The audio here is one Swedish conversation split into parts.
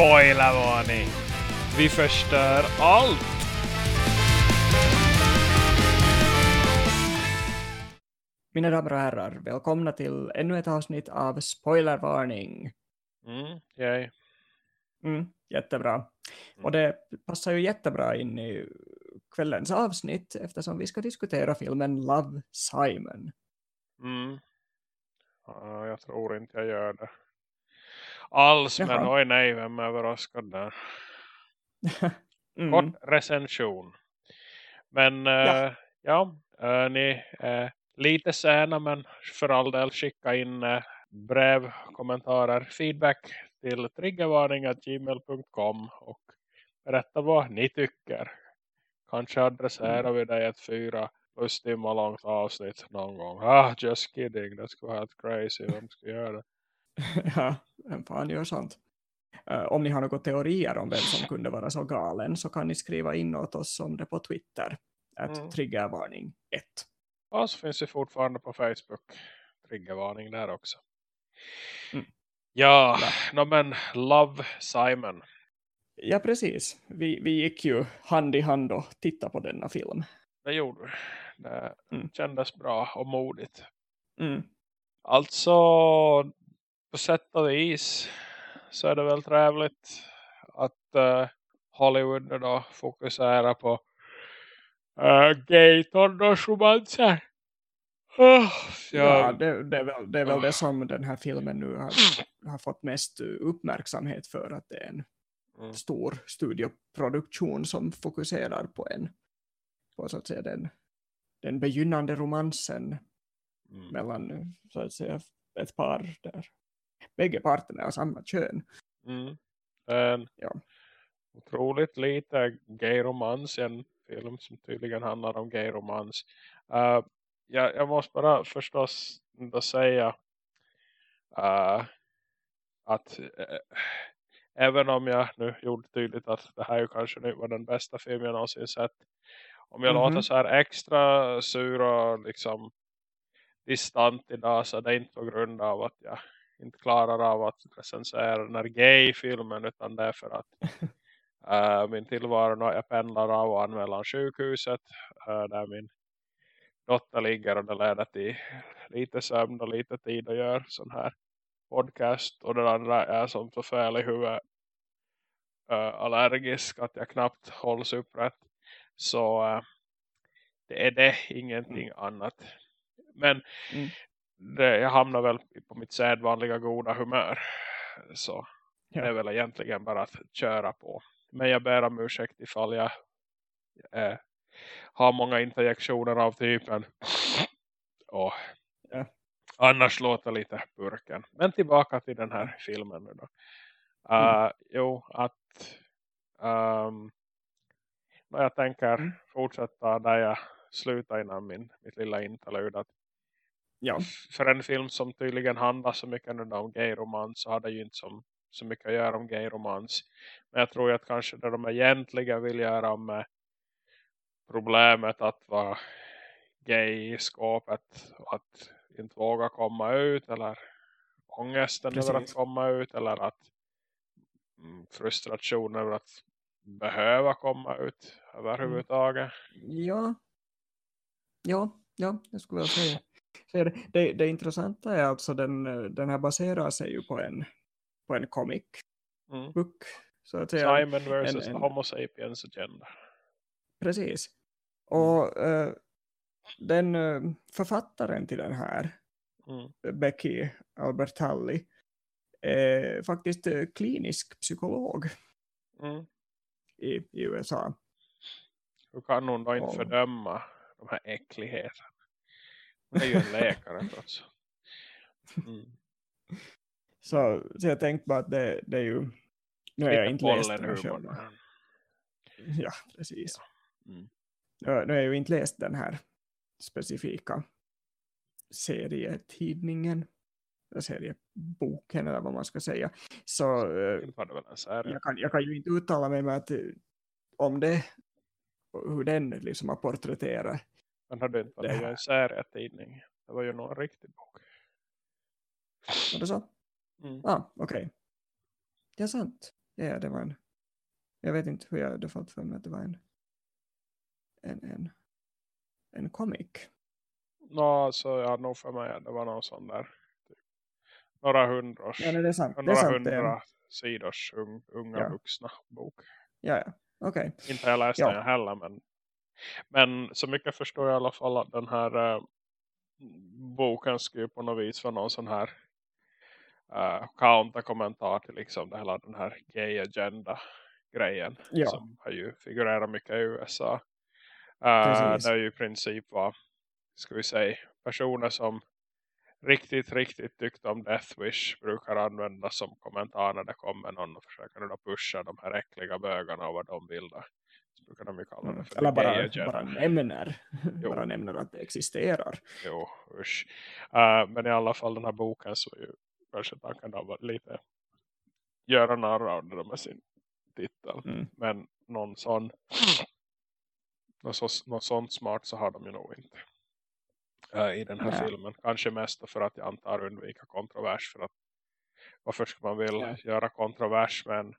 Spoilervarning! Vi förstör allt! Mina damer och herrar, välkomna till ännu ett avsnitt av Spoilervarning. Mm, yay. Mm, jättebra. Och det passar ju jättebra in i kvällens avsnitt eftersom vi ska diskutera filmen Love, Simon. Mm. Ja, jag tror inte jag gör det. Alls, men Jaha. oj nej, vem är överraskad där? Mm. Kort recension. Men Ja. ja, ja eh, ni är lite sena men för all del skicka in eh, brev, kommentarer, feedback till triggervarning.gmail.com och berätta vad ni tycker. Kanske adresserar vi dig ett fyra plus timmar långt avsnitt någon gång. Ah, just kidding. Det skulle vara helt crazy. Vem ska göra det? ja, fan gör sånt? Eh, om ni har några teorier om vem som kunde vara så galen så kan ni skriva in åt oss om det på Twitter. Att Mm. triggervarning 1. Och så finns vi fortfarande på Facebook. Triggervarning där också. Mm. Ja, Ja. no, men Love Simon. Ja, precis. Vi, vi gick ju hand i hand och tittade på denna film. Det gjorde. Det Mm. kändes bra och modigt. Mm. Alltså, på sätt och vis så är det väl trevligt att eh, Hollywood nu då fokuserar på uh, gay tonårsromanser. Oh, Ja, det, det är väl, det, är väl det som den här filmen nu har, har fått mest uppmärksamhet för att det är en Mm. stor studioproduktion som fokuserar på en på så att säga den, den begynnande romansen Mm. mellan så att säga ett par där bägge parterna är samma kön. Mm. En Ja. otroligt lite gay-romans en film som tydligen handlar om gay-romans. Uh, jag, jag måste bara förstås ändå säga uh, att eh, även om jag nu gjorde tydligt att det här ju kanske nu var den bästa film jag någonsin sett. Om jag Mhm. låter så här extra sur och liksom distant idag så är det inte på grund av att jag inte klarar av att recensera den här gay-filmen utan det är för att eh, min tillvaro nu, jag pendlar av och an mellan sjukhuset eh, där min dotter ligger och det leder till lite sömn och lite tid att göra sån här podcast. Och den andra är som så fel i huvudet eh, allergisk att jag knappt hålls upprätt. Så det är det ingenting annat. Men Mm. Det, jag hamnar väl på mitt sedvanliga goda humör så Ja. det är väl egentligen bara att köra på men jag ber om ursäkt ifall jag eh, har många interjektioner av typen och Ja. annars låter lite burken men tillbaka till den här filmen nu då Mm. Uh, jo, att um, när jag tänker Mm. fortsätta där jag slutar innan min, mitt lilla interlud att Ja, för en film som tydligen handlar så mycket nu då om gay-romans så har det ju inte som, så mycket att göra om gay-romans. Men jag tror ju att kanske det de egentligen vill göra med problemet att vara gay i skåpet och att inte våga komma ut eller ångesten över att Precis. komma ut eller att mm, frustration över att behöva komma ut överhuvudtaget. ja, ja, ja, jag skulle väl säga. Det. Det, det intressanta är alltså den, den här baserar sig ju på en, på en comic Mm. book. Så att säga. Simon versus en- en- Homo sapiens agenda. Precis. Och eh, den eh, författaren till den här, Mm. Becky Albertalli, är faktiskt eh, klinisk psykolog Mm. i, i USA. Hur kan hon då inte Ja. fördöma de här äckligheterna? Är ju en läkare trots. Mm. Så, så jag tänkte bara att det, det är ju, nu har jag inte läst den här. Ja, precis. Mm. Nu, nu har jag ju inte läst den här specifika serietidningen, serieboken eller vad man ska säga. Så eh, jag, kan, jag kan ju inte uttala mig med att, eh, om det, hur den liksom har porträtterat. Men hade inte det det här. en serietidning. Det var ju någon riktig bok. Var det så? Mm. Ah, okej. Det är sant. ja, det var en, jag vet inte hur jag hade fått för mig att det var en, en, en, en comic. Nå, så jag nog för mig det var någon sån där typ, några hundra, Ja, nej, det är sant. Det några sant det är en- hundra sidors un, unga Ja. vuxna bok. Ja, ja. Okej. Inte har jag läst Ja. den heller men, men så mycket förstår jag i alla fall att den här eh, boken skulle på något vis vara någon sån här uh, counterkommentar till liksom det hela den här gay agenda grejen Ja. som har ju figurerat mycket i USA. Uh, Precis. det är ju i princip vad ska vi säga personer som riktigt, riktigt tyckte om Death Wish brukar använda som kommentar när det kommer någon och försöker då pusha de här äckliga bögarna och vad de vill då. Så brukar de kalla det Mm. för Eller bara, bara nämner, Jo. bara nämner att det existerar. Jo, usch. Uh, men i alla fall den här boken så är ju kanske tanken av att lite göra narr av det med sin titel. Mm. Men någon sån någon, så, någon sån smart så har de ju nog inte uh, i den här Nej. filmen. Kanske mest för att jag antar undvika kontrovers för att varför ska man vilja Ja. göra kontrovers med en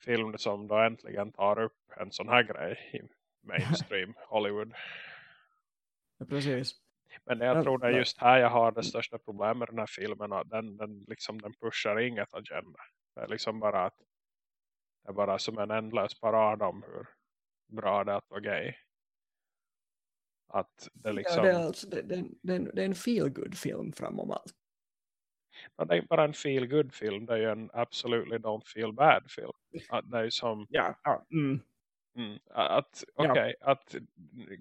film som då äntligen tar upp en sån här grej i mainstream Hollywood. Ja, precis. Men jag Ja, tror det är just här jag har det största problemet med den här filmen. Att den, den, liksom, den pushar inget agenda. Det är liksom bara att det är bara som en ändlös parad om hur bra det är att vara gay. Att det liksom, Ja, det, är alltså, det, det, det, är en- en feel film framom allt. Ja, det är bara en feel good film. Det är ju en absolutely don't feel bad film. Att det är som Ja, ja. Mm. Mm, att, Ja. okej, att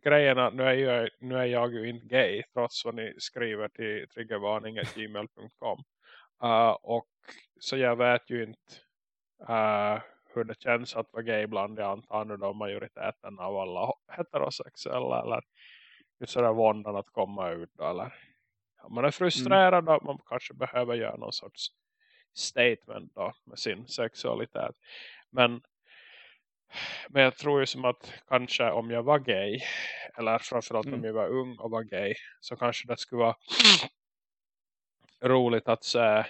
grejerna, nu är, jag, nu är jag ju inte gay trots vad ni skriver till triggervarning.gmail.com uh, och så jag vet ju inte uh, hur det känns att vara gay bland jag antar nu då majoriteten av alla heterosexuella eller just sådär våndan att komma ut då, eller ja, man är frustrerad att man kanske behöver göra någon sorts statement då med sin sexualitet men men jag tror ju som att kanske om jag var gay eller framförallt om Mm. jag var ung och var gay så kanske det skulle vara roligt att se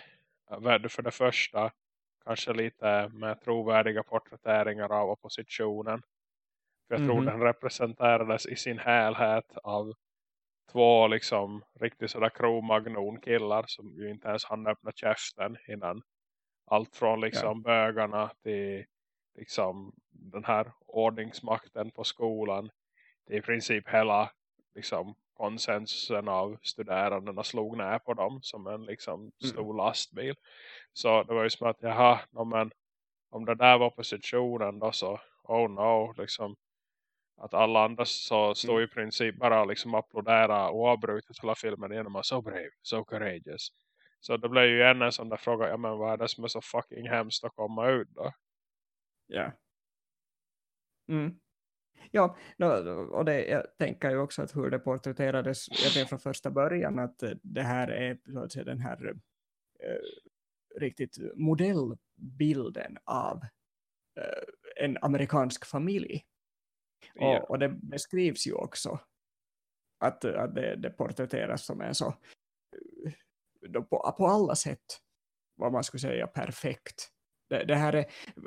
för det första kanske lite med trovärdiga porträtteringar av oppositionen. För jag tror den representerades i sin helhet av två liksom riktigt sådär kromagnon killar som ju inte ens hann öppna käften innan. Allt från liksom bögarna till liksom den här ordningsmakten på skolan. Till i princip hela liksom konsensusen av studerandena slog ner på dem som en liksom stor lastbil. Så det var ju som att jaha, no, men, om det där var oppositionen då så oh no, liksom att alla andra så stod i princip bara liksom applådera oavbrutet hela filmen genom att so brave, so courageous. Så det blev ju en en sån där fråga, ja men vad är det som är så fucking hemskt att komma ut då? Ja. Mm. Ja, och det, jag tänker ju också att hur det porträtterades egentligen från första början att eh, det här är så att säga, den här eh, riktigt modellbilden av eh, en amerikansk familj. Ja. Och, och det beskrivs ju också att, att det, det porträtteras som en så eh, på, på alla sätt vad man skulle säga perfekt. Det, det här är,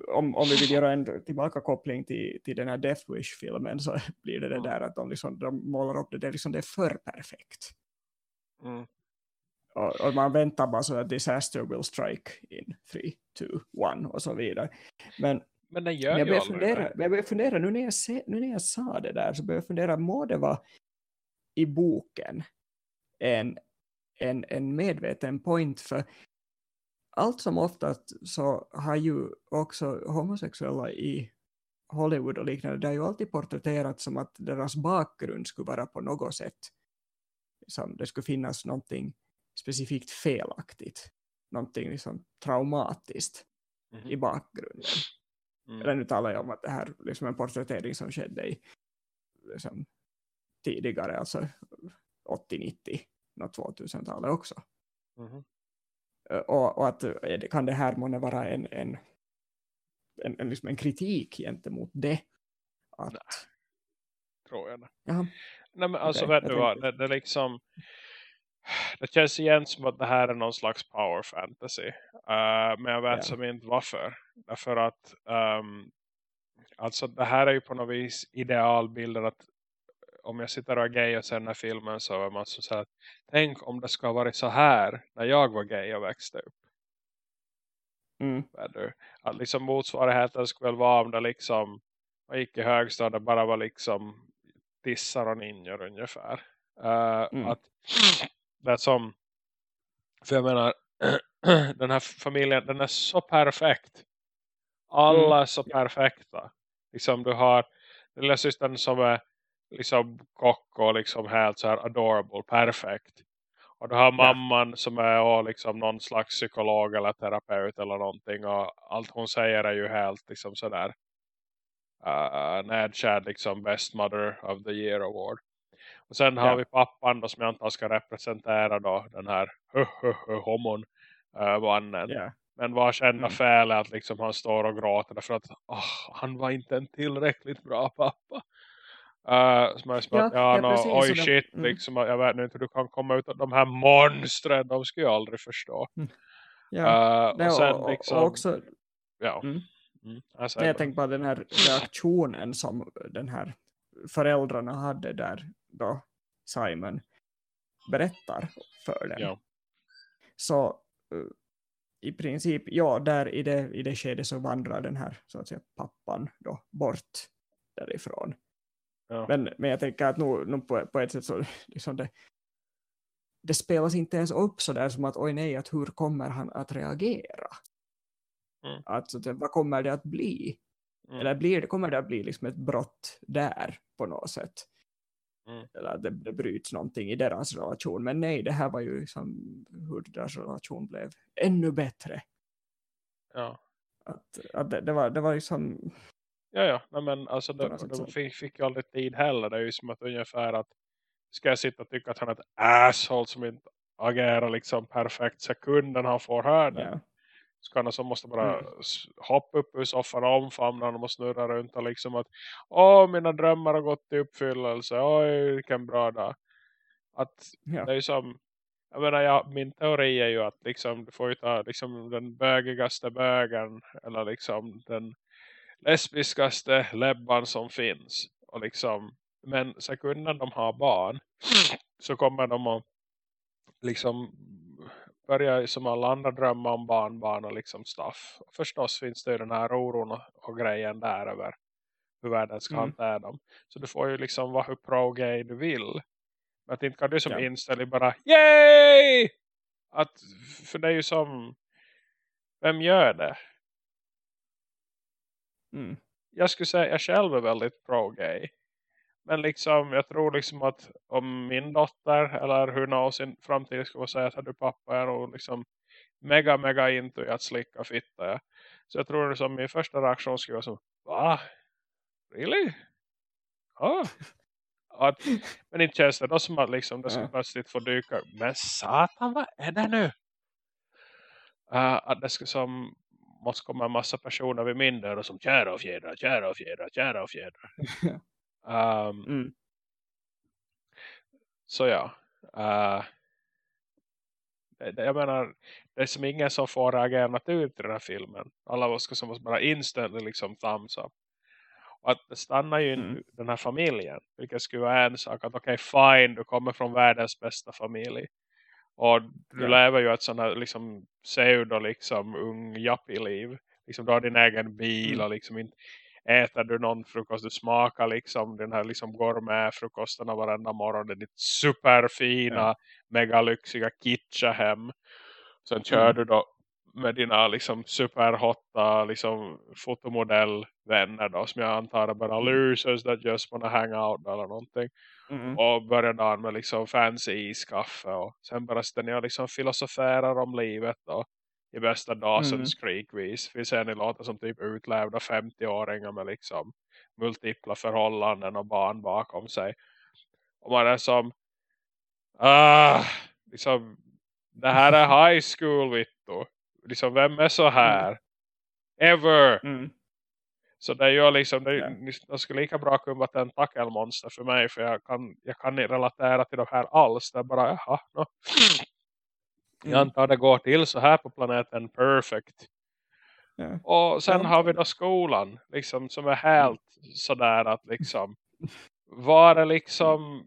om, om vi vill göra en tillbakakoppling till, till den här Death Wish-filmen så blir det det Mm. där att de, liksom, de målar upp det, det liksom, det är för perfekt. Mm. Och, och man väntar bara så att disaster will strike in 3, 2, 1 och så vidare. Men Men den gör men jag ju aldrig fundera, det. men jag börjar fundera nu, när jag se, nu när jag sa det där så börjar jag fundera, må det vara i boken en, en, en medveten point för allt som oftast så har ju också homosexuella i Hollywood och liknande, det har ju alltid porträtterats som att deras bakgrund skulle vara på något sätt som det skulle finnas någonting specifikt felaktigt, någonting liksom traumatiskt Mhm. i bakgrunden. Mm. Eller nu talar jag om att det här liksom en porträttering som skedde i liksom, tidigare, alltså 80-90, något 2000-talet också. Ö, Och, och att eh, det- kan det här månne vara en, en, en, en, liksom en kritik gentemot det? Att, Nej. Tror jag det. Jaha, Nej men alltså du vad, det, det är liksom det känns igen som att det här är någon slags power fantasy. Uh, men jag vet Ja. som inte varför. Därför att um, alltså det här är ju på något vis idealbilden att om jag sitter och är gay och ser den här filmen så är man så så här, tänk om det ska ha varit så här när jag var gay och växte upp. Mm. Att liksom motsvarigheten skulle väl vara om det liksom man gick i högstadiet bara var liksom tissar och ninjor ungefär. Uh, Mm. Att det som för jag menar den här familjen den är så perfekt. Alla Mm. är så perfekta. Liksom du har den lilla systern som är liksom kock och liksom helt så här adorable, perfekt. Och du har mamman som är och liksom någon slags psykolog eller terapeut eller någonting. Och allt hon säger är ju helt liksom sådär. Uh, nedkärd liksom best mother of the year award. Och sen har Ja. vi pappan då som jag antar ska representera då den här homon uh, mannen. Ja. Men vars enda Mm. fel är att liksom han står och gråter därför att åh, han var inte en tillräckligt bra pappa. Uh, som är som Ja, att, ja, ja, no, precis, oj de- shit, mm. liksom, jag vet inte hur du kan komma ut av de här monstren, de skulle jag aldrig förstå. Ja. Uh, Nej, och sen och, liksom, och också, ja. Mm. Mm, jag Nej, jag bara. tänker på den här reaktionen som den här föräldrarna hade där då Simon berättar för dem. ja. Så eh, i princip, ja, där i det, i det skedet så vandrar den här så att säga pappan då bort därifrån. Ja. Men, men jag tänker att nu, nu på, på ett sätt så liksom det, det spelas inte ens upp så där som att oj nej, att hur kommer han att reagera? Mm. Att, så att, vad kommer det att bli? Mm. Eller blir det, kommer det att bli liksom ett brott där på något sätt? Mm. Eller att det, det bryts någonting i deras relation. Men nej, det här var ju liksom hur deras relation blev ännu bättre. ja. Att, att det, det, var, det var liksom, Ja, ja. Nej, men alltså de, de fick, fick ju aldrig tid heller. Det är ju som att ungefär att ska jag sitta och tycka att han är ett asshole som inte agerar liksom perfekt sekunden han får höra det. ja, Så kan så måste bara Mm. hoppa upp ur soffan och omfamna honom och snurra runt och liksom att åh mina drömmar har gått i uppfyllelse. Oj vilken bra dag. Att ja, det är som jag menar, ja, min teori är ju att liksom, du får ju ta liksom, den bögigaste bögen eller liksom den lesbiskaste lebban som finns. Och liksom, men sekunden de har barn så kommer de att liksom börja som alla andra drömma om barnbarn och liksom stuff. Och förstås finns det ju den här oron och, och grejen där över hur världen ska Mm. hantera dem. Så du får ju liksom vara hur pro-gay du vill. Men att inte kan du som Ja. inställ dig bara Yay! Att, för det är ju som vem gör det? mm, Jag skulle säga jag själv är väldigt pro-gay. Men liksom, jag tror liksom att om min dotter eller hur någonsin framtiden skulle säga att du pappa är nog liksom mega mega into i att slicka fitta. Ja. Så jag tror som min första reaktion skulle vara som, va? Really? Ja. Att, men inte känns det då som att liksom, det skulle plötsligt få dyka. Men satan, vad är det nu? Uh, att det skulle som måste komma en massa personer vid min dörr och som kära och fjädrar, kära och fjädrar, kära och fjädrar. Um, mm, Så ja. Uh, jag menar, det är som ingen som får reagera naturligt i den här filmen. Alla ska som måste bara instantly liksom thumbs up. Och att det stannar ju Mm. mm. den här familjen. Vilket skulle vara en sak. Att okej, okay, fine, du kommer från världens bästa familj. Och du Ja. lever ju ett sånt här liksom pseudo liksom ung jappy-liv. Liksom du har din egen bil Mm. och liksom inte äter du någon frukost. Du smakar liksom den här liksom gourmet-frukostarna varenda morgon. Det är ditt superfina, Ja. megalyxiga kitcha hem. Sen kör Mm. du då med dina liksom superhotta liksom fotomodellvänner då. Som jag antar är bara Mm. losers that just wanna hang out eller någonting mm, och börjar dagen med liksom fancy iskaffe och sen bara ställer jag liksom filosoferar om livet då i bästa Dawson's Mm. Creek vis. Vi ser ni låter som typ utlevda 50-åringar med liksom multipla förhållanden och barn bakom sig. Och man är som ah, liksom det här är high school Vittu. Liksom vem är så här? Ever. mm, Så det gör liksom, det, Ja. det skulle lika bra kunna vara en tackelmonster för mig. För jag kan, jag kan inte relatera till de här alls. Det är bara, jaha, no. Jag Mm. antar det går till så här på planeten Perfect. Ja. Och sen Ja. har vi då skolan. Liksom, som är helt sådär att liksom. Vara liksom.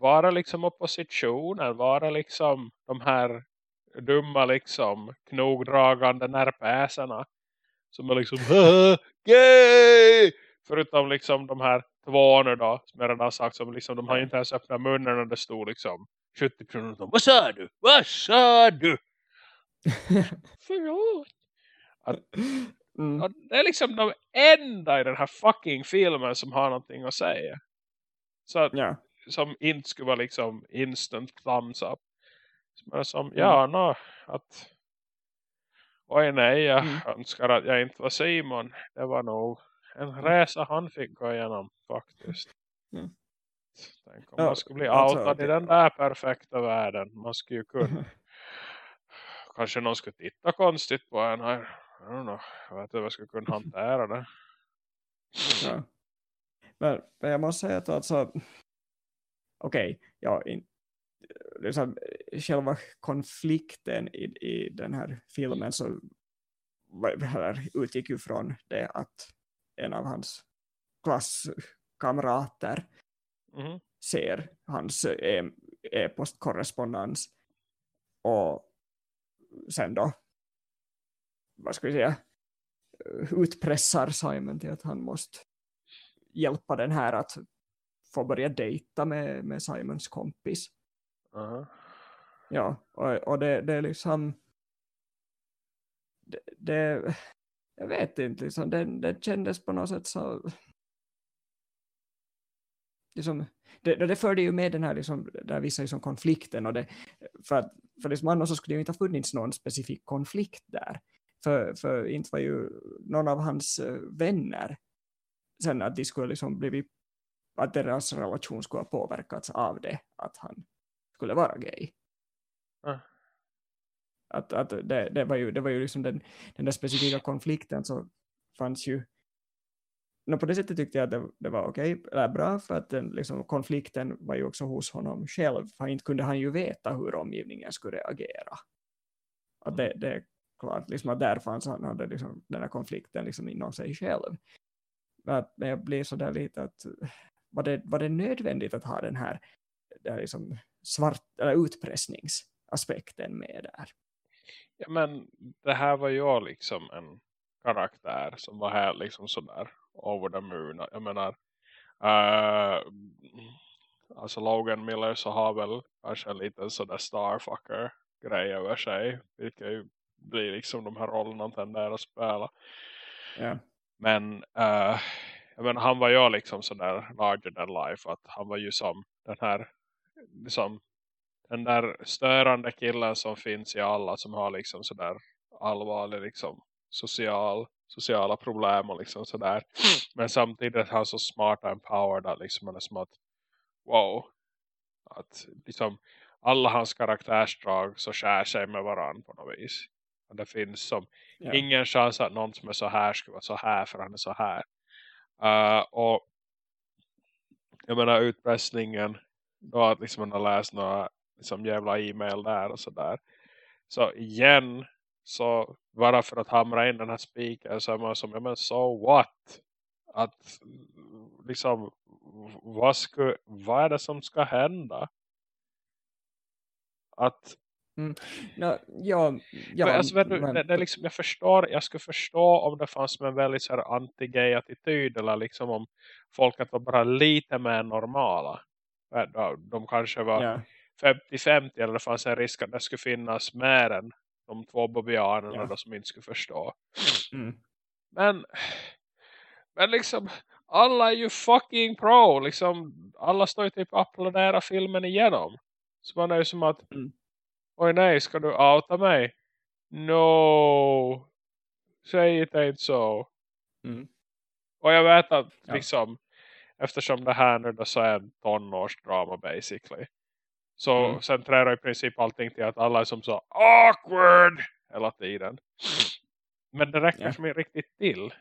Vara liksom oppositionen. Vara liksom de här dumma liksom knogdragande närpäserna. Som är liksom "Haha, gay! Förutom liksom de här två nu då. Som jag redan har sagt. Som liksom, de har inte ens öppnat munnen när det stod liksom 70% av dem. Vad sa du? Vad sa du? Förlåt. Mm. Och det är liksom de enda i den här fucking filmen som har någonting att säga. Så att, Ja. som inte skulle vara liksom instant thumbs up. Som som, ja, no, att oj nej, jag Mm. önskar att jag inte var Simon. Det var nog en resa han fick gå igenom faktiskt. Mm. Tänk om Ja, man skulle bli alltså, outad i den där perfekta världen. Man skulle ju kunna kanske någon skulle titta konstigt på en här. Jag vet inte hur jag skulle kunna hantera det. Ja. Men, men jag måste säga att alltså, okej, ja, in, liksom, själva konflikten i, i den här filmen så eller, utgick ju från det att en av hans klasskamrater Mhm. ser hans e- e-postkorrespondens och sen då vad ska vi säga utpressar Simon till att han måste hjälpa den här att få börja dejta med, med Simons kompis. Aha. Ja, och, och det, det är liksom det, det jag vet inte, liksom, det, det kändes på något sätt så liksom, det, det förde ju med den här liksom, där vissa liksom konflikten och det, för att för liksom annars så skulle det ju inte ha funnits någon specifik konflikt där. För, för inte var ju någon av hans eh, vänner sen att de skulle liksom blivit att deras relation skulle ha påverkats av det att han skulle vara gay. Ah. Att, att det, det var ju, det var ju liksom den, den där specifika konflikten så fanns ju no, på det sättet tyckte jag att det, det var okej, eller bra för att den, liksom, konflikten var ju också hos honom själv för inte kunde han ju veta hur omgivningen skulle reagera. Att det, det är klart liksom, att där fanns han hade liksom, den här konflikten liksom inom sig själv. Men, att, men jag blir sådär lite att var det, var det nödvändigt att ha den här, den här liksom svart, eller utpressningsaspekten med där? Ja, men det här var ju liksom en karaktär som var här liksom sådär over the moon. Jag menar, uh, alltså Logan Miller så har väl kanske en liten sådär starfucker grej över sig. Vilket ju blir liksom de här rollerna tenderar att spela. Ja. Men uh, jag menar, han var ju liksom sådär larger than life. Att han var ju som den här liksom den där störande killen som finns i alla som har liksom sådär allvarlig liksom social, sociala problem och liksom sådär. Men samtidigt är han så smart och empowered att liksom han är som att wow. Att liksom alla hans karaktärsdrag så skär sig med varann på något vis. Och det finns som Ja. ingen chans att någon som är så här skulle vara så här för han är så här. Uh, och jag menar utpressningen då att liksom man har läst några liksom jävla e-mail där och sådär. Så igen så bara för att hamra in den här spiken så är man som, ja men so what? Att liksom vad, ska, vad är det som ska hända? Att No, ja, ja, men, alltså, vet du, men- det, det liksom, jag förstår, jag skulle förstå om det fanns en väldigt så här anti-gay attityd eller liksom om folket var bara lite mer normala. De kanske var ja, 50-50 eller det fanns en risk att det skulle finnas mer än de två bobianerna Ja. då som inte skulle förstå. mm, Men, men liksom alla är ju fucking pro. Liksom, alla står ju typ och applåderar filmen igenom. Så man är ju som att Mm. oj nej, ska du outa mig? No. Säg inte inte så. mm, Och jag vet att Ja. liksom eftersom det här nu då så är en tonårsdrama basically. Så Mm. centrerar i princip allting till att alla är som så awkward hela tiden. Men det räcker Ja. som inte riktigt till.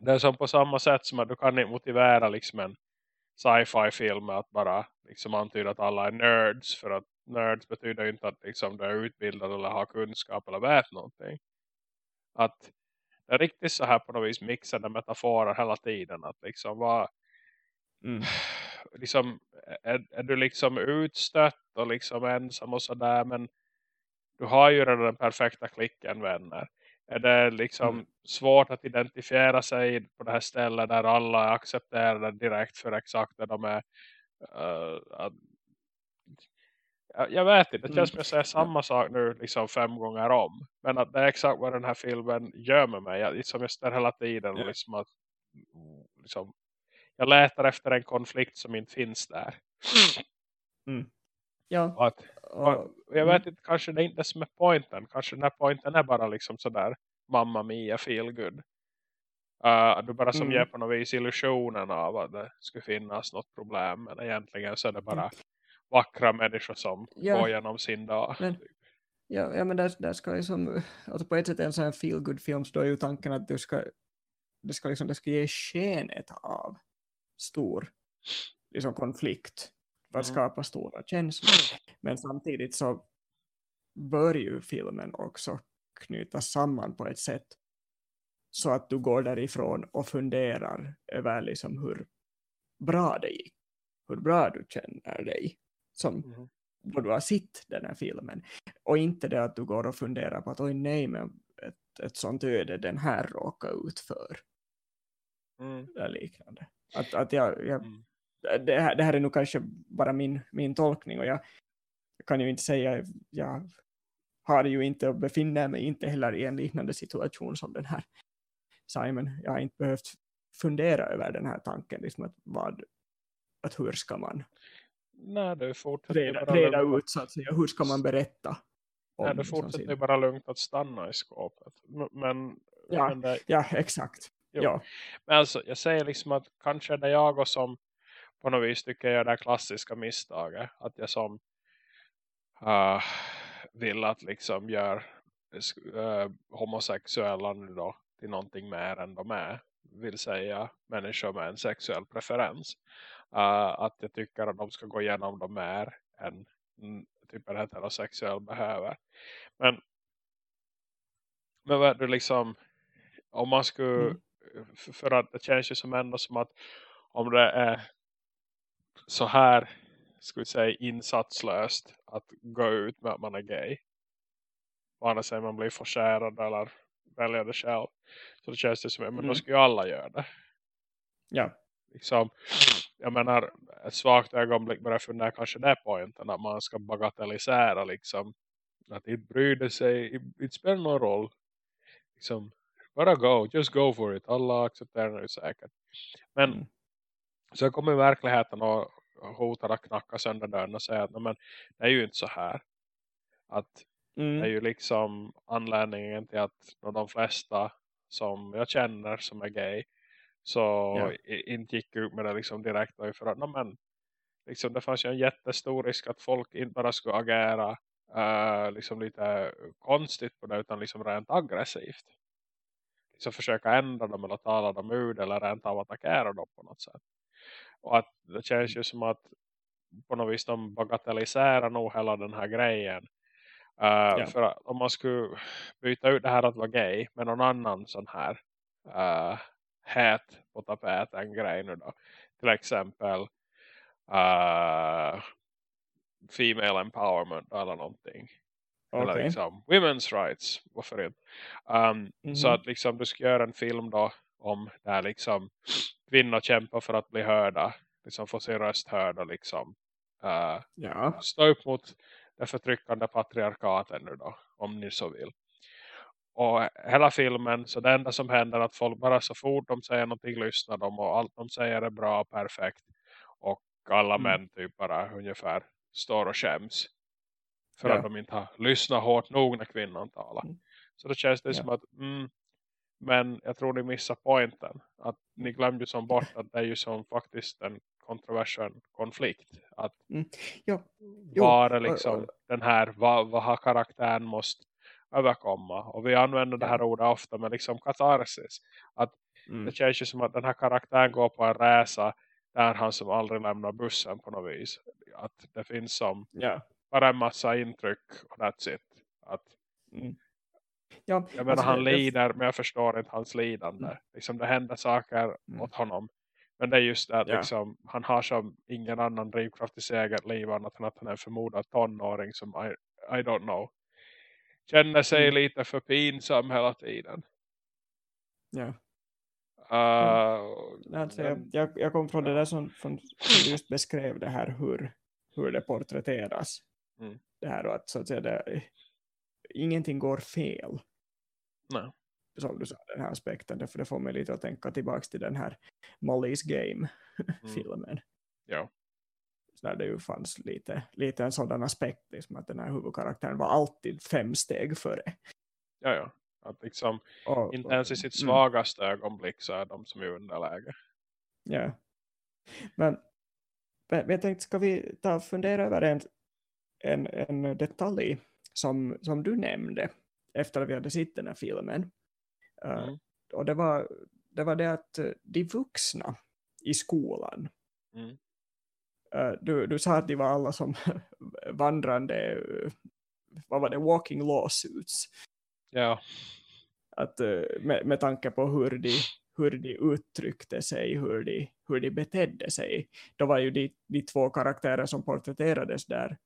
det är som på samma sätt som att du kan inte motivera liksom en sci-fi film att bara liksom antyda att alla är nerds för att nerds betyder inte att liksom du är utbildad eller har kunskap eller vet någonting. Att det är riktigt så här på något vis mixade metaforer hela tiden. Att liksom vad mm. Liksom, är, är, du liksom utstött och liksom ensam och sådär men du har ju redan den perfekta klicken vänner. Är det liksom mm. svårt att identifiera sig på det här stället där alla accepterar direkt för exakt det de är uh, jag vet inte, det känns som att jag säger samma sak nu liksom fem gånger om. Men att det är exakt vad den här filmen gör med mig. Jag, liksom jag står hela tiden och liksom att liksom, jag letar efter en konflikt som inte finns där. Mm. Ja. Och att, jag vet mm. inte, kanske det är inte som är pointen. Kanske den här pointen är bara liksom sådär mamma mia feel good. Uh, du bara som mm. ger på något vis illusionen av att det skulle finnas något problem. Men egentligen så är det bara mm vackra människor som ja. går igenom sin dag. Men, typ. ja, ja, men där, där ska liksom, alltså på ett sätt en sån här feel good film så är ju tanken att du ska, det ska, liksom, det ska ge skenet av stor liksom, konflikt för att mm. skapa stora känslor. Men samtidigt så bör ju filmen också knytas samman på ett sätt så att du går därifrån och funderar över liksom hur bra det gick. Hur bra du känner dig som mm. då du har sett den här filmen. Och inte det att du går och funderar på att oj nej men ett, ett sånt öde den här råkar ut för. Mm. Eller liknande. Att, att jag, jag mm. det, här, det här är nog kanske bara min, min tolkning och jag, jag kan ju inte säga jag har ju inte och befinner mig inte heller i en liknande situation som den här Simon. Jag har inte behövt fundera över den här tanken liksom att, vad, att hur ska man Nej, du fortsätter reda, reda ut så att säga. Hur ska man berätta? Nej, du fortsätter sin... bara lugnt att stanna i skåpet. Men, ja, men det... ja, exakt. Ja. Men alltså, jag säger liksom att kanske är det jag som på något vis tycker jag det klassiska misstaget. Att jag som uh, vill att liksom gör uh, homosexuella nu då till någonting mer än de är. Vill säga människor med en sexuell preferens uh, att jag tycker att de ska gå igenom dem mer än typ en heterosexuell behöver. Men men vad är det liksom om man skulle mm. För att det känns ju som ändå som att om det är så här skulle säga insatslöst att gå ut med att man är gay vare sig man blir förskärad eller väljer det själv så det känns det som att mm. då skulle ju alla göra det ja liksom jag menar, ett svagt ögonblick börjar fundera kanske det poängen att man ska bagatellisera liksom. Att inte bryr sig, inte spelar någon roll. Liksom, bara go, just go for it. Alla accepterar det säkert. Men mm. så kommer verkligheten och hotar att knacka sönder dörren och säga att men, det är ju inte så här. Att mm. det är ju liksom anledningen till att de flesta som jag känner som är gay så ja. inte gick ut med det liksom direkt för att men, liksom, det fanns ju en jättestor risk att folk inte bara skulle agera uh, liksom lite konstigt på det utan liksom rent aggressivt. Liksom försöka ändra dem eller tala dem ur eller rent av attackera dem på något sätt. Och att det känns ju som att på något vis de bagatelliserar nog hela den här grejen. Uh, ja. För att om man skulle byta ut det här att vara gay med någon annan sån här uh, het på tapeten grej nu då. Till exempel uh, female empowerment eller någonting. Okay. Eller liksom women's rights, varför inte? Um, mm. Så att liksom du ska göra en film då om där liksom kvinnor kämpar för att bli hörda. Liksom få sin röst hörd och liksom uh, ja. stå upp mot det förtryckande patriarkaten nu då, om ni så vill. Och hela filmen, så det enda som händer är att folk bara så fort de säger någonting lyssnar de och allt de säger är bra och perfekt. Och alla mm. män typ bara ungefär står och skäms. För ja. att de inte har lyssnat hårt nog när kvinnan talar. Mm. Så då känns det ja. som att, mm, men jag tror ni missar poängen. Att ni glömde ju som bort att det är ju som faktiskt en kontroversiell konflikt. Att mm. ja. var liksom den här, vad, vad har karaktären måste överkomma. Och vi använder det här ordet ofta med liksom katarsis. Att Mm. Det känns ju som att den här karaktären går på en resa där han som aldrig lämnar bussen på något vis. Att det finns som Ja. Bara en massa intryck och that's it. Att, Mm. Ja, jag menar alltså han lider men jag förstår inte hans lidande. Mm. Liksom det händer saker Mm. åt honom. Men det är just det att Ja. liksom, han har som ingen annan drivkraft i sitt eget liv annat än att han är en förmodad tonåring som I, I don't know. Känner sig Mm. lite för pinsam hela tiden. Ja. Uh, Alltså, men- jag, jag, kom från det där som, från, som just beskrev det här hur, hur det porträtteras. Mm. Det här och att så att säga det, ingenting går fel. Nej. Som du sa, den här aspekten. Därför det får mig lite att tänka tillbaka till den här Molly's Game-filmen. Mm. Ja. Så där det ju fanns lite, lite en sådan aspekt, liksom att den här huvudkaraktären var alltid fem steg före. Ja, ja. Att liksom, Och, inte ens i sitt mm. svagaste ögonblick så är de som är underläge. Ja. Men, men men jag tänkte, ska vi ta och fundera över en, en, en detalj som, som du nämnde efter att vi hade sett den här filmen. Eh, Mm. och det var, det var det att de vuxna i skolan, Mm. eh, du, du sa att de var alla som vandrande, vad var det, walking lawsuits. Ja, att, eh, med, med tanke på hur de, hur de uttryckte sig, hur de, hur de betedde sig. Då var ju de, de två karaktärer som porträtterades där,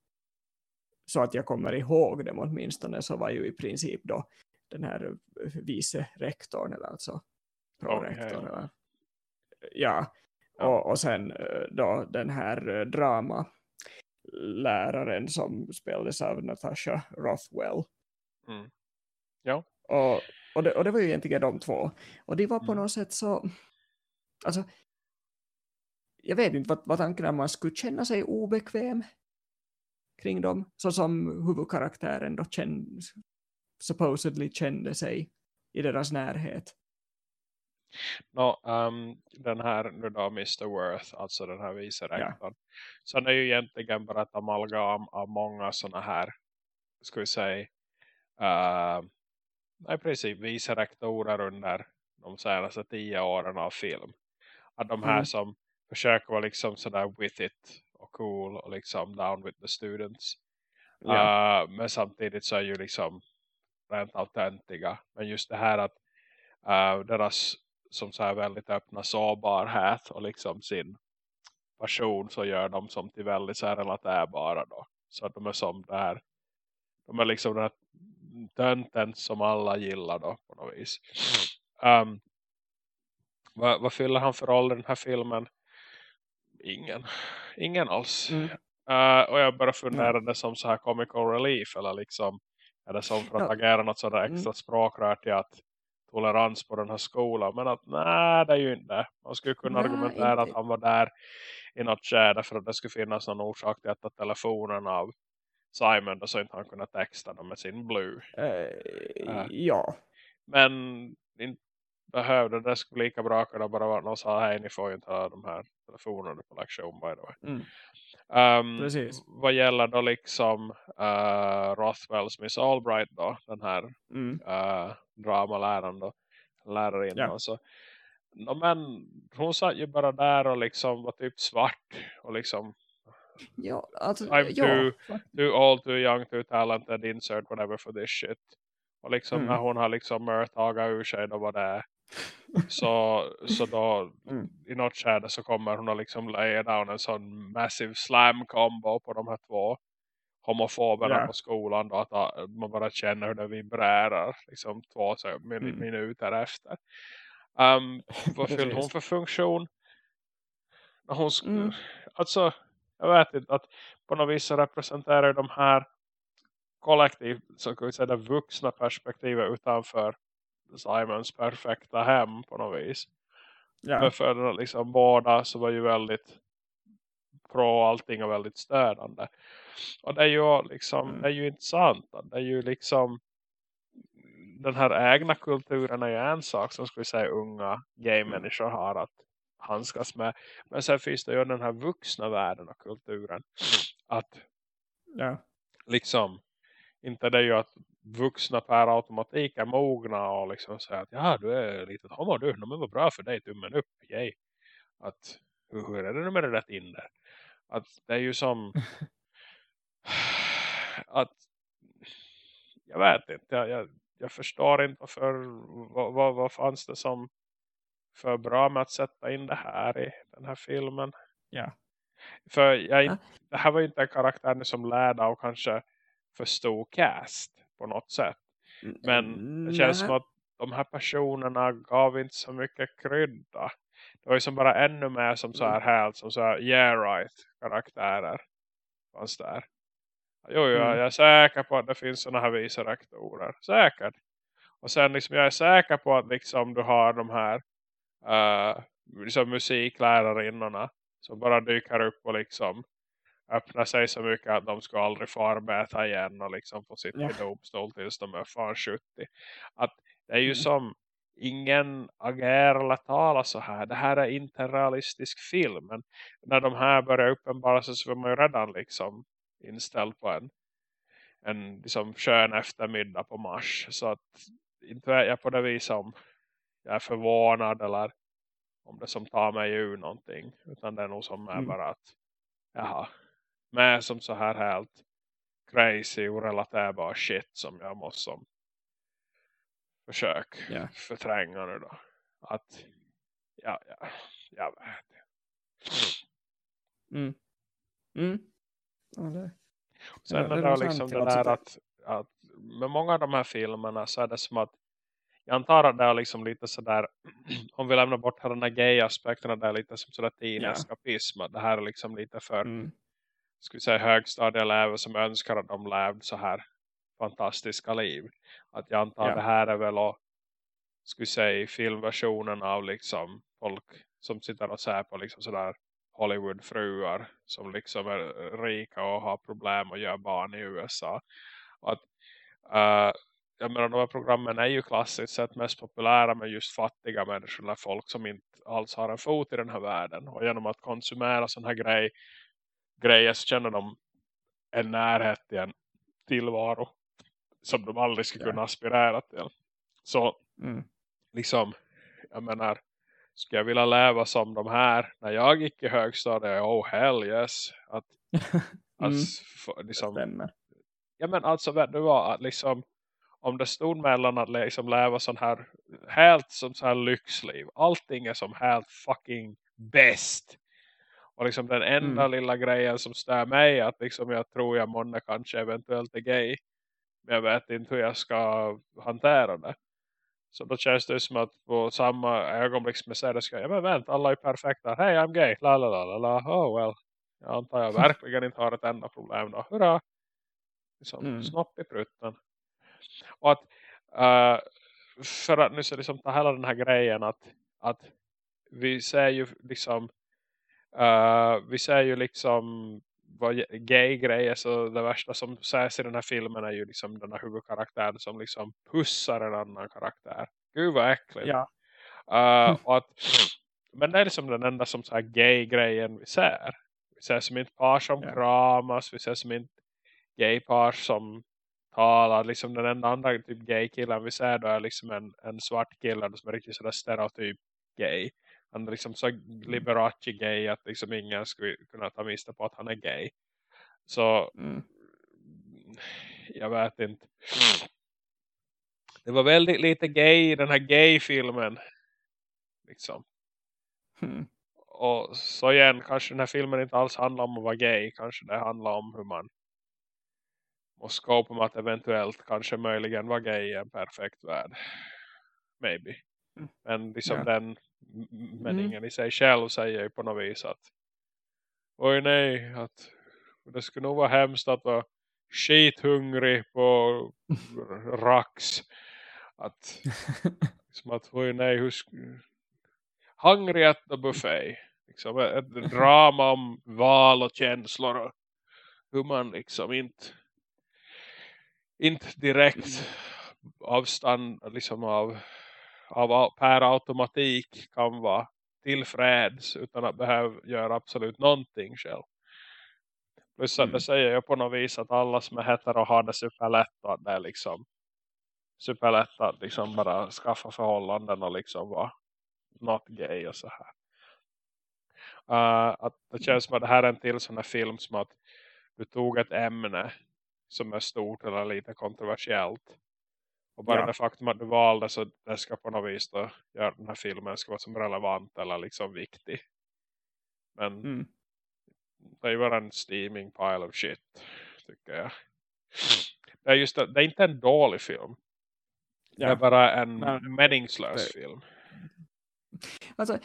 så att jag kommer ihåg dem åtminstone, så var ju i princip då den här vice rektorn, eller alltså prorektorn. Eller, ja, Ja. och, och sen eh, då den här eh, drama läraren som spelades av Natasha Rothwell. Mm. Ja. Och, och, det, och det var ju egentligen de två. Och de var på Mm. något sätt så... Alltså, jag vet inte vad, vad tanken är man skulle känna sig obekväm kring dem. Så som huvudkaraktären då kände, supposedly kände sig i deras närhet. No, um, den här nu då Mr. Worth, alltså den här vice rektorn. Så det är ju egentligen bara ett amalgam av många sådana här, ska vi säga, uh, i princip vice rektorer under de senaste tio åren av film. Att de här Mm. som försöker vara liksom sådär with it och cool och liksom down with the students. Ja. Uh, men samtidigt så är ju liksom rent autentiga. Men just det här att uh, deras som så här väldigt öppna sårbarhet och liksom sin passion så gör de som till väldigt så här relaterbara då. Så att de är som det här de är liksom den här tönten som alla gillar då på något vis. Um, vad, vad fyller han för roll i den här filmen? Ingen. Ingen alls. Mm. Uh, och jag bara funderade som så här comical relief eller liksom är det som för att Ja. agera något sådär Mm. extra språkrör till att tolerans på den här skolan. Men att nej, det är ju inte. Man skulle kunna Nej, argumentera inte. att han var där i något skede för att det skulle finnas någon orsak till att ta telefonen av Simon då så inte han kunde texta dem med sin blue. Eh, Ja. ja. Men behövde det skulle lika bra kunna bara vara någon sa hej ni får ju inte ha de här telefonerna på lektion by the way. Mm. Um, Precis. Vad gäller då liksom uh, Rothwells Miss Albright då, den här Mm. uh, dramaläraren då, lärarinnan. Ja. Så, no, men hon satt ju bara där och liksom var typ svart och liksom Ja, alltså, I'm ja. too- too old, too young, too talented, insert whatever for this shit. Och liksom Mm. när hon har liksom mörtagat ur sig då var det så, så då Mm. i något skede så kommer hon att liksom lay down en sån massive slam combo på de här två homofoberna Ja. på skolan då att ah, man bara känner hur det vibrerar liksom två så, min, Mm. minuter efter. Um, vad fyller hon för funktion? När Hon Mm. Alltså, jag vet inte att på något vis så representerar de här kollektivt så kan vi säga det vuxna perspektivet utanför Simons perfekta hem på något vis. Ja. Men för liksom båda så var ju väldigt pro allting och väldigt stödande. Och det är ju liksom, Mm. det är ju intressant. Det är ju liksom den här egna kulturen är ju en sak som skulle säga unga gay-människor har att handskas med. Men sen finns det ju den här vuxna världen och kulturen. Att ja. liksom inte det är ju att vuxna per automatik är mogna och liksom säger att ja du är lite homo du, men vad bra för dig, tummen upp, yay. Att hur, hur är det nu med det där Tinder? Att det är ju som att jag vet inte, jag, jag, jag förstår inte varför, vad, vad, vad fanns det som för bra med att sätta in det här i den här filmen. Ja. För jag, ja. det här var ju inte en karaktär som lärde av kanske för stor cast på något sätt. Men det känns som att de här personerna gav inte så mycket krydda. Det var ju som bara ännu mer som så här mm. helt som så här yeah right karaktärer fanns där. Jo, jo mm. jag är säker på att det finns sådana här visa rektorer. Säkert. Och sen liksom jag är säker på att liksom du har de här uh, liksom musiklärarinnorna som bara dyker upp och liksom öppnar sig så mycket att de ska aldrig få arbeta igen och liksom få sitta ja. i domstol tills de är fan 70. Att det är ju mm. som ingen agerar eller talar så här. Det här är inte en realistisk film. Men när de här börjar uppenbara sig så var man ju redan liksom inställd på en, en liksom skön eftermiddag på mars. Så att inte är jag på det viset om jag är förvånad eller om det som tar mig ur någonting. Utan det är nog som är mm. bara att jaha, med som så här helt crazy och relaterbar shit som jag måste som försök yeah. förtränga nu då. Att ja, ja, jag vet. Mm. Mm. Ja, det, Sen ja, är det, det liksom det där att, att med många av de här filmerna så är det som att jag antar att det är liksom lite sådär om vi lämnar bort den här gay-aspekterna det är lite som sådär teen-eskapism yeah. det här är liksom lite för mm. Ska vi säga högstadieelever som önskar att de levde så här fantastiska liv att jag antar yeah. det här är väl ska vi säga filmversionen av liksom folk som sitter och ser på liksom sådär Hollywoodfruar som liksom är rika och har problem och gör barn i USA att uh, jag menar de här programmen är ju klassiskt sett mest populära med just fattiga människor eller folk som inte alls har en fot i den här världen. Och genom att konsumera sån här grej, grejer så känner de en närhet till en tillvaro som de aldrig skulle kunna aspirera till. Så mm. liksom, jag menar, ska jag vilja leva som de här när jag gick i högstadiet? Oh hell yes. Att, mm. att liksom, ja men alltså vet du vad, att liksom om det stod mellan att liksom leva sån här helt som så här lyxliv. Allting är som helt fucking bäst. Och liksom den enda mm. lilla grejen som stör mig att liksom jag tror jag månne kanske eventuellt är gay. Men jag vet inte hur jag ska hantera det. Så då känns det som att på samma ögonblick som jag säger det ska jag, men vänta, alla är perfekta. Hej, I'm gay. La la la la la. Oh well. Jag antar jag verkligen inte har ett enda problem då. Hurra! Liksom, mm. Snopp i prutten. Och att uh, för att nu så liksom ta hela den här grejen att, att vi ser ju liksom uh, vi ser ju liksom vad gay-grejer så det värsta som sägs i den här filmen är ju liksom den här huvudkaraktären som liksom pussar en annan karaktär. Gud vad äckligt. Ja. Uh, att, men det är liksom den enda som så här gay-grejen vi ser. Vi ser som inte par som ja. kramas. Vi ser som inte gay-par som talar. Liksom den enda andra typ gay-killen vi ser då är liksom en, en svart kille som är riktigt sådär stereotyp gay. Han är liksom så liberace gay att liksom ingen skulle kunna ta miste på att han är gay. Så mm. jag vet inte. Det var väldigt lite gay i den här gay-filmen. Liksom. Mm. Och så igen, kanske den här filmen inte alls handlar om att vara gay. Kanske det handlar om hur man och skapa om att eventuellt kanske möjligen vara gay i en perfekt värld. Maybe. Mm. Men liksom ja. den meningen mm. i sig själv säger ju på något vis att oj nej, att det skulle nog vara hemskt att vara skithungrig på rax. Att, liksom att oj nej, hur hungrig at the buffet. Liksom ett drama om val och känslor och hur man liksom inte inte direkt avstånd liksom av, av per automatik kan vara tillfreds utan att behöva göra absolut någonting själv. Plus att mm. det säger jag på något vis att alla som är hetero har det superlätt att det är liksom superlätt att liksom bara skaffa förhållanden och liksom vara not gay och så här. Uh, att det känns som att det här är en till sån här film som att du tog ett ämne som är stort eller lite kontroversiellt och bara ja. det faktum att du valde så det ska på något vis då göra den här filmen ska vara som relevant eller liksom viktig. Men mm. det är ju bara en steaming pile of shit tycker jag. Det är just det, det är inte en dålig film. Det är bara en Nej. meningslös det... film. Alltså,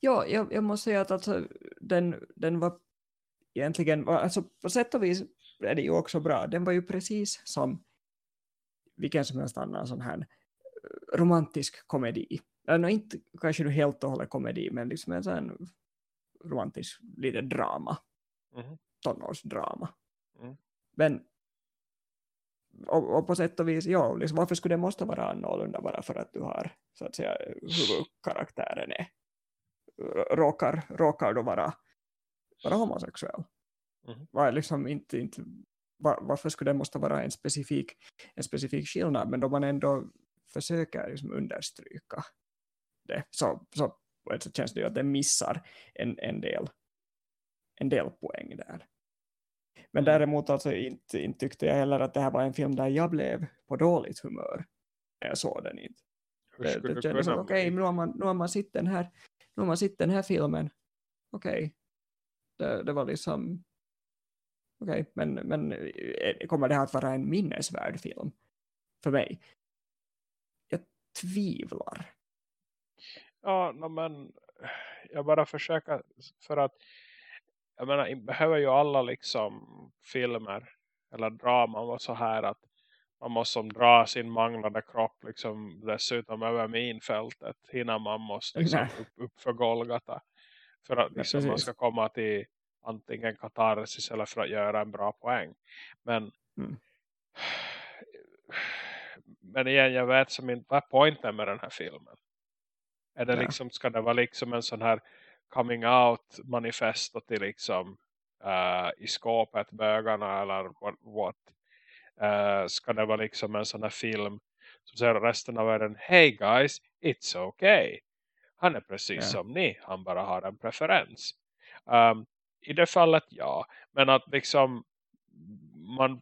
ja, jag, jag måste säga att alltså, den, den var egentligen, alltså på sätt och vis är det ju också bra. Den var ju precis som vilken som helst annan sån här eh, romantisk komedi. Eller inte kanske nu helt och hållet komedi, men liksom en sån romantisk lite drama. Mm. Tonårsdrama. Mm. Men och, och, på sätt och vis, ja, liksom, varför skulle det måste vara annorlunda bara för att du har så att säga huvudkaraktären är råkar, råkar då vara, vara homosexuell. Mm. Var liksom inte, inte, var, varför skulle det måste vara en specifik, en specifik skillnad men då man ändå försöker liksom understryka det så, så så känns det ju att den missar en, en, del, en del poäng där. Men mm. däremot alltså inte, inte tyckte jag heller att det här var en film där jag blev på dåligt humör. Jag såg den inte. Det, det kändes som, okej, okay, nu, har man, nu har man sett den här, nu har man sett den här filmen. Okej. Okay. Det, det var liksom okej, okay, men, men eh, kommer det här att vara en minnesvärd film för mig? Jag tvivlar. Ja, men jag bara försöker för att jag menar, behöver ju alla liksom filmer eller draman vara så här att man måste dra sin manglande kropp liksom dessutom över minfältet innan man måste liksom upp, upp för Golgata för att liksom ja, man ska komma till antingen katarsis eller för att göra en bra poäng. Men mm. men igen, jag vet som inte vad är poängen med den här filmen. Är det ja. liksom, ska det vara liksom en sån här coming out manifesto till liksom uh, i skåpet bögarna eller what, what. Uh, ska det vara liksom en sån här film som säger resten av världen Hey guys, it's okay. Han är precis ja. som ni, han bara har en preferens. Um, i det fallet ja. Men att liksom man,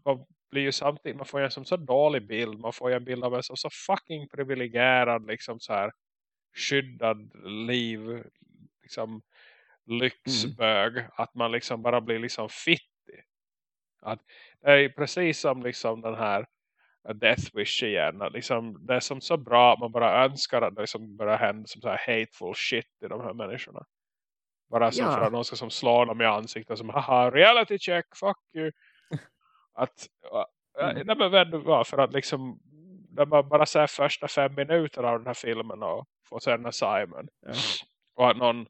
blir ju samtidigt, man får ju en som så dålig bild. Man får ju en bild av en som så fucking privilegierad liksom så här skyddad liv liksom lyxbög. Mm. Att man liksom bara blir liksom fittig. Att det är precis som liksom den här Death Wish igen. Att liksom, det är som så bra att man bara önskar att det liksom börjar hända som så här hateful shit i de här människorna. Bara så ja. för att någon ska som slå dem i ansiktet som haha reality check, fuck you. Att mm. nej, men vad för att liksom när man bara ser första fem minuter av den här filmen och får se Simon. Ja. Och att någon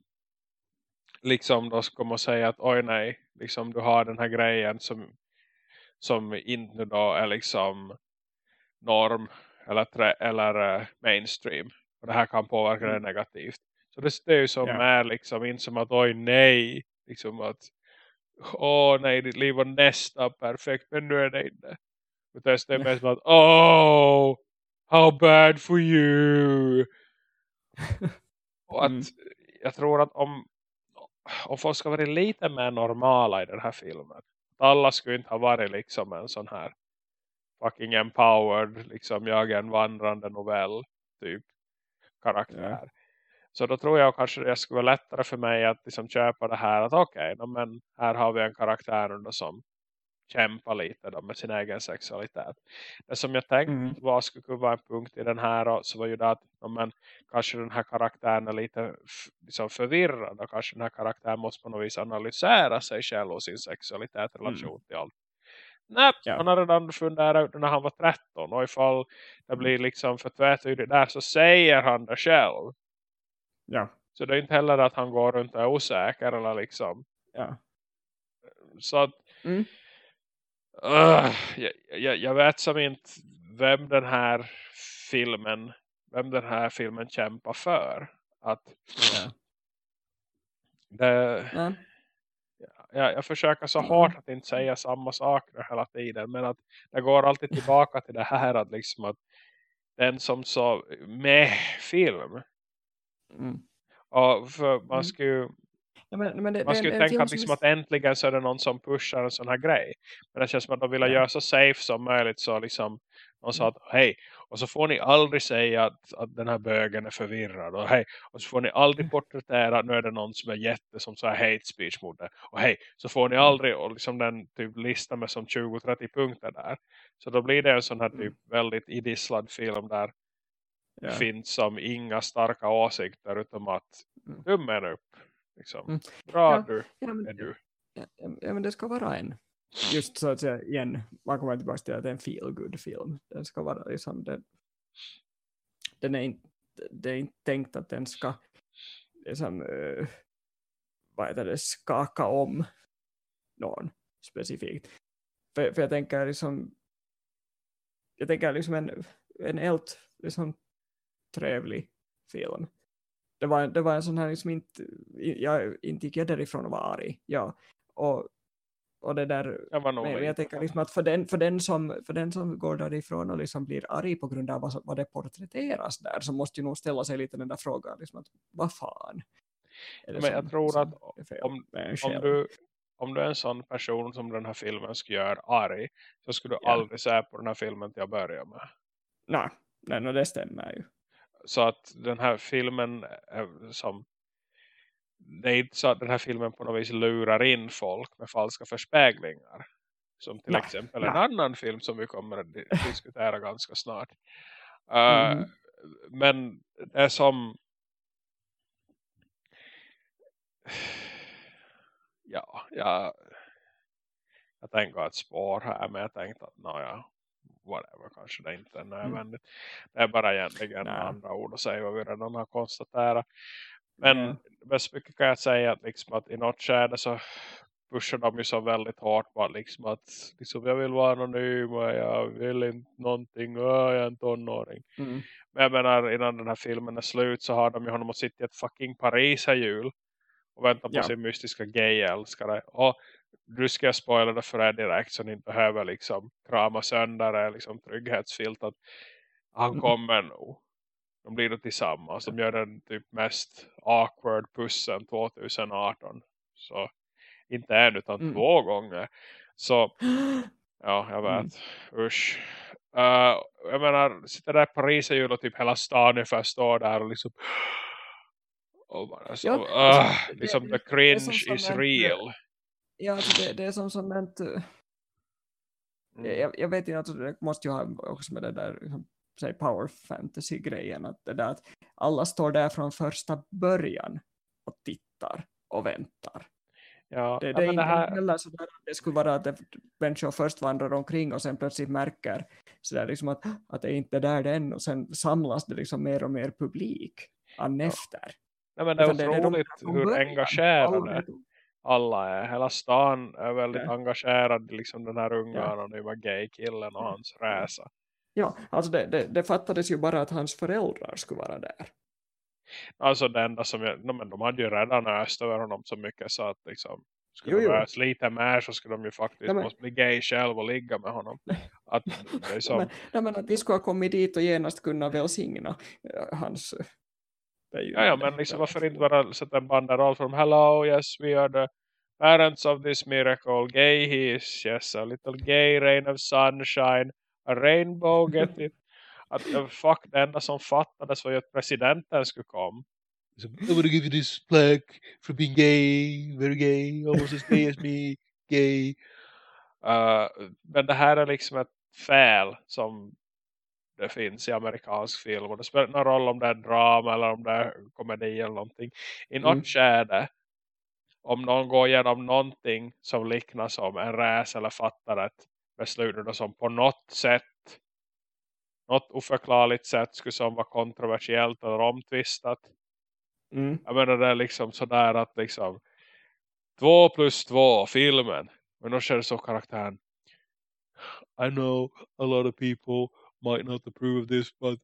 liksom då ska man säga att oj nej, liksom du har den här grejen som som inte då är liksom norm eller, eller uh, mainstream. Och det här kan påverka mm. det negativt. Så det, det är ju som ja. är liksom inte som att oj nej. Liksom att åh nej ditt liv var nästan perfekt men nu är det inte. Utan det är mest som att oh how bad for you. Och att mm. jag tror att om om folk ska vara lite mer normala i den här filmen. Alla skulle inte ha varit liksom en sån här fucking empowered, liksom jag är en vandrande novell typ karaktär. Yeah. Så då tror jag kanske det skulle vara lättare för mig att liksom köpa det här. Att okej, okay, men här har vi en karaktär som kämpar lite då med sin egen sexualitet. Det som jag tänkte mm. var skulle kunna vara en punkt i den här så var ju det att men, kanske den här karaktären är lite liksom förvirrad och kanske den här karaktären måste på något vis analysera sig själv och sin sexualitet i relation mm. till allt. Nej, ja. han har redan funderat ut när han var 13 och ifall det blir liksom för tvättydigt där så säger han det själv. Ja. Så det är inte heller att han går runt och är osäker eller liksom. Ja. Så att mm. uh, jag, jag, jag, vet som inte vem den här filmen vem den här filmen kämpar för. Att ja. det, ja. jag, jag försöker så hårt att inte säga samma saker hela tiden. Men att det går alltid tillbaka till det här att liksom att den som så med film. Mm. Och för man Mm. skulle ju Ja, men, men det, man är en tänka film att, som liksom är- att äntligen så är det någon som pushar en sån här grej. Men det känns som att de vill Ja. göra så safe som möjligt. Så liksom de sa Mm. att hej. Och så får ni aldrig säga att, att den här bögen är förvirrad. Och hej. Och så får ni aldrig porträttera att nu är det någon som är jätte som så här hate speech mot det. Och hej. Så får ni Mm. aldrig och liksom den typ lista med som 20-30 punkter där. Så då blir det en sån här Mm. typ väldigt idisslad film där ja. finns som inga starka åsikter utom att Mm. tummen upp. Liksom. Mm. Bra Ja. du Ja, men, är du. ja, ja, men det ska vara en. Just så att säga igen, man kommer tillbaka till att det är en feel good film. Den ska vara liksom, den, den är inte, det är inte tänkt att den ska liksom, uh, vad heter det, skaka om någon specifikt. För, för jag tänker liksom, jag tänker liksom en, en helt liksom, trevlig film. Det var, det var en sån här liksom inte, jag inte gick jag därifrån och var arg. Ja. Och, och det där, Jag men jag tänker liksom att för den, för, den som, för den som går därifrån och liksom blir arg på grund av vad, vad det porträtteras där så måste ju nog ställa sig lite den där frågan. Liksom att, vad fan? Men jag som- tror som att om- om du, om du är en sån person som den här filmen skulle göra arg så skulle du Ja. aldrig se på den här filmen till att börja med. Nej, nej, no, det stämmer ju. Så att den här filmen är som det är inte så att den här filmen på något vis lurar in folk med falska förspeglingar. Som till Nej, exempel en nej. annan film som vi kommer att di- diskutera ganska snart. Uh, Mhm. Men det är som ja, jag jag tänker att spår här men jag tänkte att naja, whatever, kanske det inte är nödvändigt. Det är bara egentligen Nej. andra ord att säga vad vi redan har konstaterat. Men Ja. bäst mycket kan jag säga att, liksom att i något skärde så pushar de ju så väldigt hårt att, liksom att liksom, jag vill vara anonym och jag vill inte någonting och jag är en tonåring. Mm. Men jag menar innan den här filmen är slut så har de ju honom att sitta i ett fucking Paris här jul och vänta på Ja. sin mystiska gay-älskare. Och du ska jag spoila det för er direkt så ni inte behöver liksom krama sönder det liksom trygghetsfilt att han Mm. kommer nog. De blir då tillsammans. De gör den typ mest awkward pussen 2018. Så inte en utan Mm. två gånger. Så ja, jag Mm. vet. Usch. Uh, jag menar, sitter där i Paris är ju och typ hela stan ungefär står där och liksom och bara så, Ja, alltså, det- liksom det- the cringe is real. Ja, alltså det, det är som sånt där, Mm. jag, jag vet inte, alltså det måste ju ha också med det där liksom, säg power fantasy grejen att det där att alla står där från första början och tittar och väntar. Ja, Det, ja, det är inte det här, heller så där att det skulle vara att det, människor först vandrar omkring och sen plötsligt märker så där liksom att, att det är inte där den och sen samlas det liksom mer och mer publik an Ja. efter. nej, men det är det- det de otroligt från hur engagerade Alla- är. Hela stan är väldigt Ja. engagerad i liksom den här unga Ja. anonyma gay-killen och hans resa. Ja, alltså det, det, det fattades ju bara att hans föräldrar skulle vara där. Alltså det enda som jag, no, men de hade ju redan öst över honom så mycket så att liksom skulle Jo, de öst lite mer så skulle de ju faktiskt Ja, men- måste bli gay själv och ligga med honom. Att det är som, Men, nej, men att vi skulle ha kommit dit och genast kunna välsigna eh, hans... eh, det är ju ja, ja, men liksom varför inte bara sätta en banderoll från Hello, yes, we are the parents of this miracle. Gay he is, yes, a little gay rain of sunshine. A rainbow, get it? Att fuck, det enda som fattades var ju att presidenten skulle komma. So, I want to give you this plaque for being gay, very gay, almost as gay as me, gay. Uh, men det här är liksom ett fel som det finns i amerikansk film. Och det spelar ingen roll om det är drama eller om det är komedi eller någonting. I något Mm. skärde, om någon går igenom någonting som liknar som en räs eller fattar ett beslut som på något sätt något oförklarligt sätt skulle som vara kontroversiellt eller omtvistat. Mm. Jag menar det är liksom sådär att liksom två plus två filmen. Men då känner så karaktären I know a lot of people might not approve of this but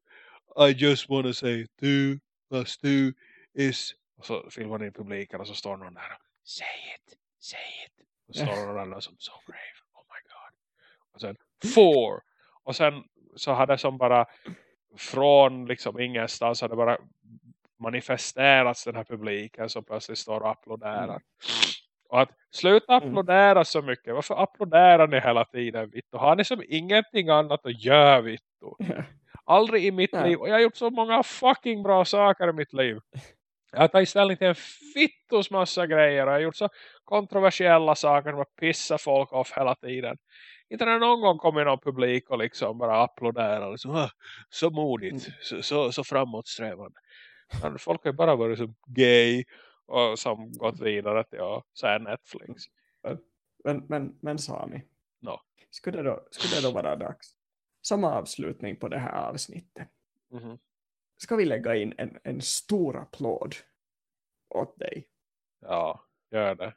I just want to say two plus two is och så filmar in publiken och så står någon där Say it, say it. Och så står den där som so brave, oh my god. Och sen four. Och sen så hade som bara från liksom ingenstans hade bara manifesterats den här publiken som plötsligt står och applåderar. Mm. Och att sluta mm. applådera så mycket. Varför applåderar ni hela tiden, Vittu? Har ni som ingenting annat att göra, Vittu? Aldrig i mitt liv. Och jag har gjort så många fucking bra saker i mitt liv. Jag har tagit ställning till en fittos massa grejer. Och jag har gjort så kontroversiella saker som att pissa folk off hela tiden. Inte när någon gång kommer någon publik och liksom bara applåderar. Liksom, så modigt. Mm. Så, så, så framåtsträvande. Men folk har bara varit så gay och som gått vidare till att säga Netflix. Men, men, men Sami, no. skulle, det då, skulle det då vara dags som avslutning på det här avsnittet mm -hmm. ska vi lägga in en, en stor applåd åt dig. Ja, gör det.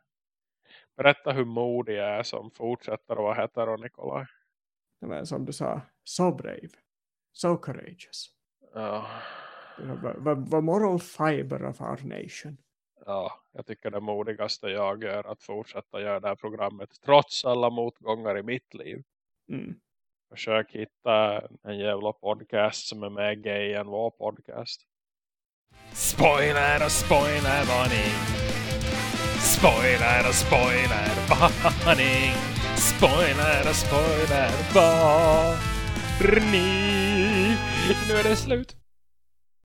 Berätta hur modig jag är som fortsätter att vara hetero, Nikolaj. Men som du sa, so brave, so courageous. Ja. The moral fiber of our nation ja, jag tycker det modigaste jag gör att fortsätta göra det här programmet trots alla motgångar i mitt liv. Mm. Försök hitta en jävla podcast som är mer gay än vår podcast. Spoiler och spoiler varning. Spoiler och spoiler varning. Spoiler och spoiler varning. Nu är det slut.